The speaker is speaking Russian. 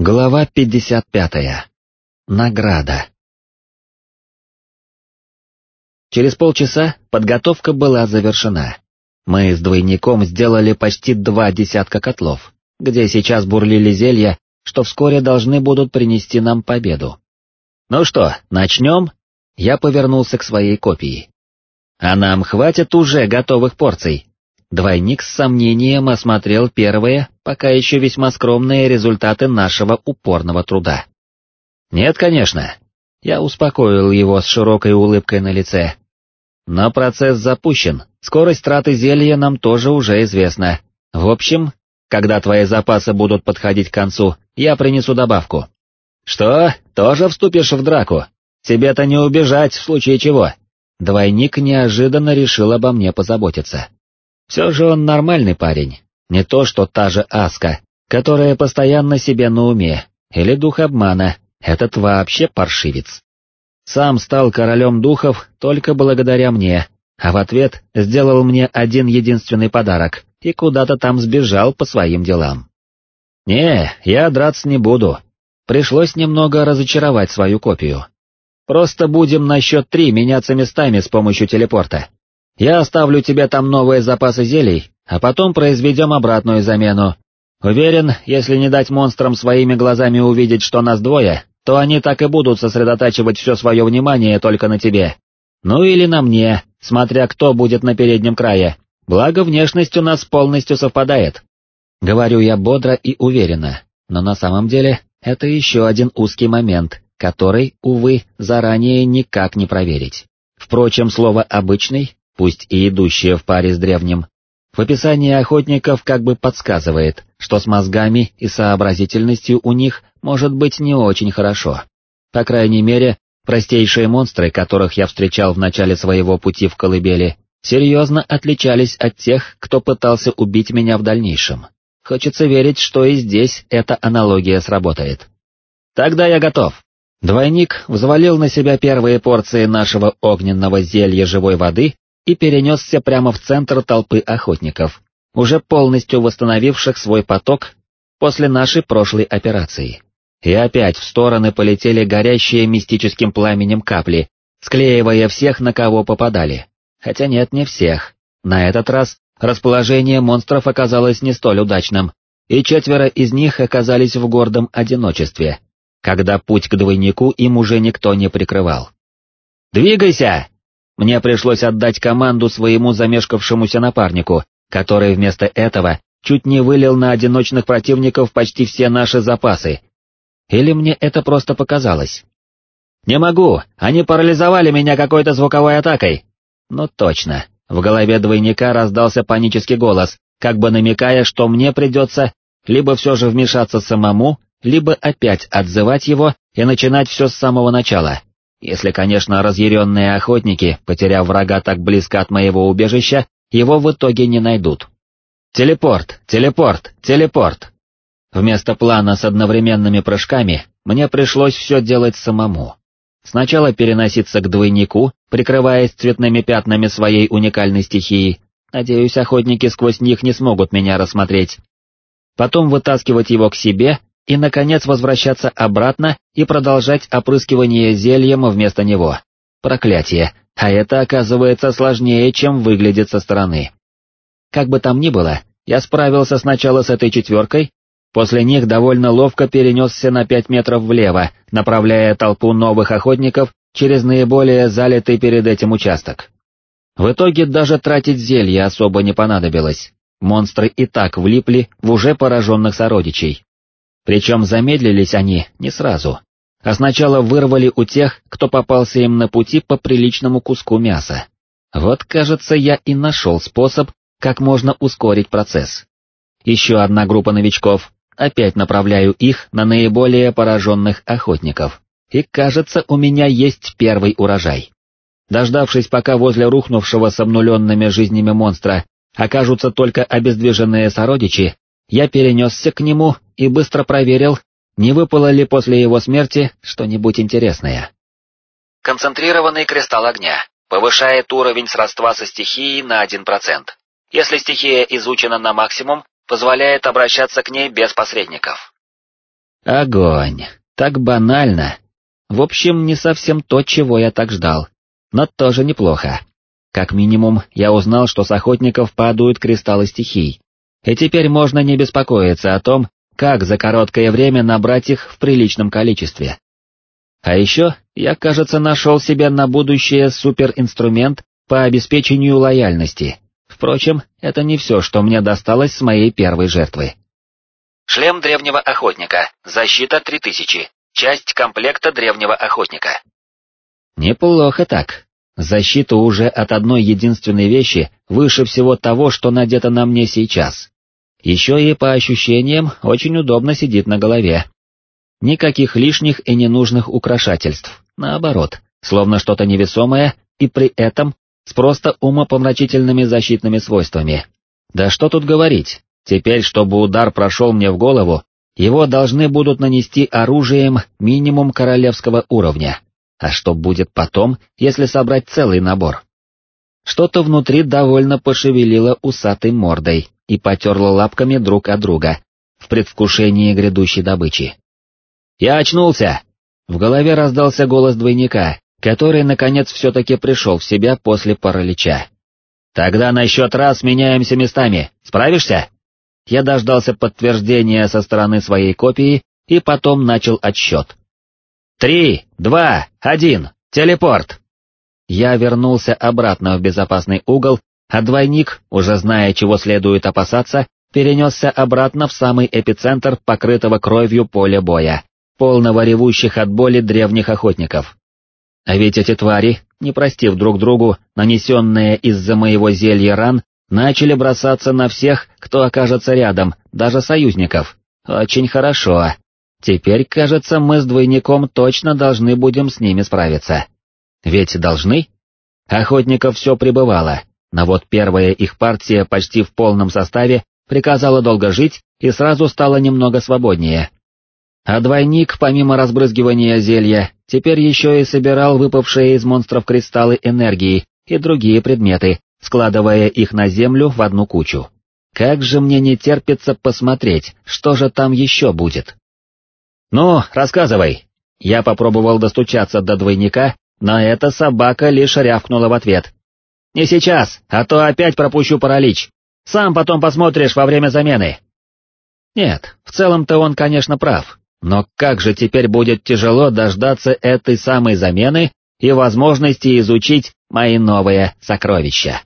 Глава 55. Награда. Через полчаса подготовка была завершена. Мы с двойником сделали почти два десятка котлов, где сейчас бурлили зелья, что вскоре должны будут принести нам победу. Ну что, начнем? Я повернулся к своей копии. А нам хватит уже готовых порций, Двойник с сомнением осмотрел первые, пока еще весьма скромные результаты нашего упорного труда. «Нет, конечно». Я успокоил его с широкой улыбкой на лице. Но процесс запущен, скорость траты зелья нам тоже уже известна. В общем, когда твои запасы будут подходить к концу, я принесу добавку. Что, тоже вступишь в драку? Тебе-то не убежать в случае чего. Двойник неожиданно решил обо мне позаботиться. Все же он нормальный парень, не то что та же Аска, которая постоянно себе на уме, или дух обмана, этот вообще паршивец. Сам стал королем духов только благодаря мне, а в ответ сделал мне один единственный подарок и куда-то там сбежал по своим делам. Не, я драться не буду. Пришлось немного разочаровать свою копию. Просто будем на счет три меняться местами с помощью телепорта. Я оставлю тебе там новые запасы зелий, а потом произведем обратную замену. Уверен, если не дать монстрам своими глазами увидеть, что нас двое, то они так и будут сосредотачивать все свое внимание только на тебе. Ну или на мне, смотря кто будет на переднем крае, благо внешность у нас полностью совпадает. Говорю я бодро и уверенно, но на самом деле это еще один узкий момент, который, увы, заранее никак не проверить. Впрочем, слово «обычный» пусть и идущее в паре с древним, в описании охотников как бы подсказывает, что с мозгами и сообразительностью у них может быть не очень хорошо. По крайней мере, простейшие монстры, которых я встречал в начале своего пути в колыбели, серьезно отличались от тех, кто пытался убить меня в дальнейшем. Хочется верить, что и здесь эта аналогия сработает. Тогда я готов. Двойник взвалил на себя первые порции нашего огненного зелья живой воды и перенесся прямо в центр толпы охотников, уже полностью восстановивших свой поток после нашей прошлой операции. И опять в стороны полетели горящие мистическим пламенем капли, склеивая всех, на кого попадали. Хотя нет, не всех. На этот раз расположение монстров оказалось не столь удачным, и четверо из них оказались в гордом одиночестве, когда путь к двойнику им уже никто не прикрывал. «Двигайся!» Мне пришлось отдать команду своему замешкавшемуся напарнику, который вместо этого чуть не вылил на одиночных противников почти все наши запасы. Или мне это просто показалось? «Не могу, они парализовали меня какой-то звуковой атакой!» Ну точно, в голове двойника раздался панический голос, как бы намекая, что мне придется либо все же вмешаться самому, либо опять отзывать его и начинать все с самого начала. Если, конечно, разъяренные охотники, потеряв врага так близко от моего убежища, его в итоге не найдут. Телепорт, телепорт, телепорт. Вместо плана с одновременными прыжками мне пришлось все делать самому. Сначала переноситься к двойнику, прикрываясь цветными пятнами своей уникальной стихии, надеюсь, охотники сквозь них не смогут меня рассмотреть. Потом вытаскивать его к себе и, наконец, возвращаться обратно и продолжать опрыскивание зельем вместо него. Проклятие, а это оказывается сложнее, чем выглядит со стороны. Как бы там ни было, я справился сначала с этой четверкой, после них довольно ловко перенесся на пять метров влево, направляя толпу новых охотников через наиболее залитый перед этим участок. В итоге даже тратить зелье особо не понадобилось, монстры и так влипли в уже пораженных сородичей, причем замедлились они не сразу, а сначала вырвали у тех, кто попался им на пути по приличному куску мяса. Вот, кажется, я и нашел способ, как можно ускорить процесс. Еще одна группа новичков, опять направляю их на наиболее пораженных охотников. И кажется, у меня есть первый урожай. Дождавшись, пока возле рухнувшего с обнуленными жизнями монстра окажутся только обездвиженные сородичи, я перенесся к нему и быстро проверил, не выпало ли после его смерти что-нибудь интересное. Концентрированный кристалл огня повышает уровень сродства со стихией на 1%. Если стихия изучена на максимум, позволяет обращаться к ней без посредников. Огонь. Так банально. В общем, не совсем то, чего я так ждал. Но тоже неплохо. Как минимум, я узнал, что с охотников падают кристаллы стихий. И теперь можно не беспокоиться о том, как за короткое время набрать их в приличном количестве. А еще я, кажется, нашел себе на будущее суперинструмент по обеспечению лояльности. Впрочем, это не все, что мне досталось с моей первой жертвы. Шлем древнего охотника, защита 3000, часть комплекта древнего охотника. Неплохо так. Защита уже от одной единственной вещи выше всего того, что надето на мне сейчас. Еще и по ощущениям очень удобно сидит на голове. Никаких лишних и ненужных украшательств, наоборот, словно что-то невесомое и при этом с просто умопомрачительными защитными свойствами. Да что тут говорить, теперь, чтобы удар прошел мне в голову, его должны будут нанести оружием минимум королевского уровня. А что будет потом, если собрать целый набор? Что-то внутри довольно пошевелило усатой мордой и потерло лапками друг от друга, в предвкушении грядущей добычи. «Я очнулся!» В голове раздался голос двойника, который, наконец, все-таки пришел в себя после паралича. «Тогда на счет раз меняемся местами, справишься?» Я дождался подтверждения со стороны своей копии и потом начал отсчет. «Три, два, один, телепорт!» Я вернулся обратно в безопасный угол, а двойник, уже зная, чего следует опасаться, перенесся обратно в самый эпицентр покрытого кровью поля боя, полного ревущих от боли древних охотников. А ведь эти твари, не простив друг другу нанесенные из-за моего зелья ран, начали бросаться на всех, кто окажется рядом, даже союзников. Очень хорошо. Теперь, кажется, мы с двойником точно должны будем с ними справиться. Ведь должны? Охотников все прибывало, но вот первая их партия почти в полном составе приказала долго жить и сразу стала немного свободнее. А двойник, помимо разбрызгивания зелья, теперь еще и собирал выпавшие из монстров кристаллы энергии и другие предметы, складывая их на землю в одну кучу. Как же мне не терпится посмотреть, что же там еще будет. «Ну, рассказывай!» Я попробовал достучаться до двойника, но эта собака лишь рявкнула в ответ. «Не сейчас, а то опять пропущу паралич. Сам потом посмотришь во время замены». Нет, в целом-то он, конечно, прав, но как же теперь будет тяжело дождаться этой самой замены и возможности изучить мои новые сокровища.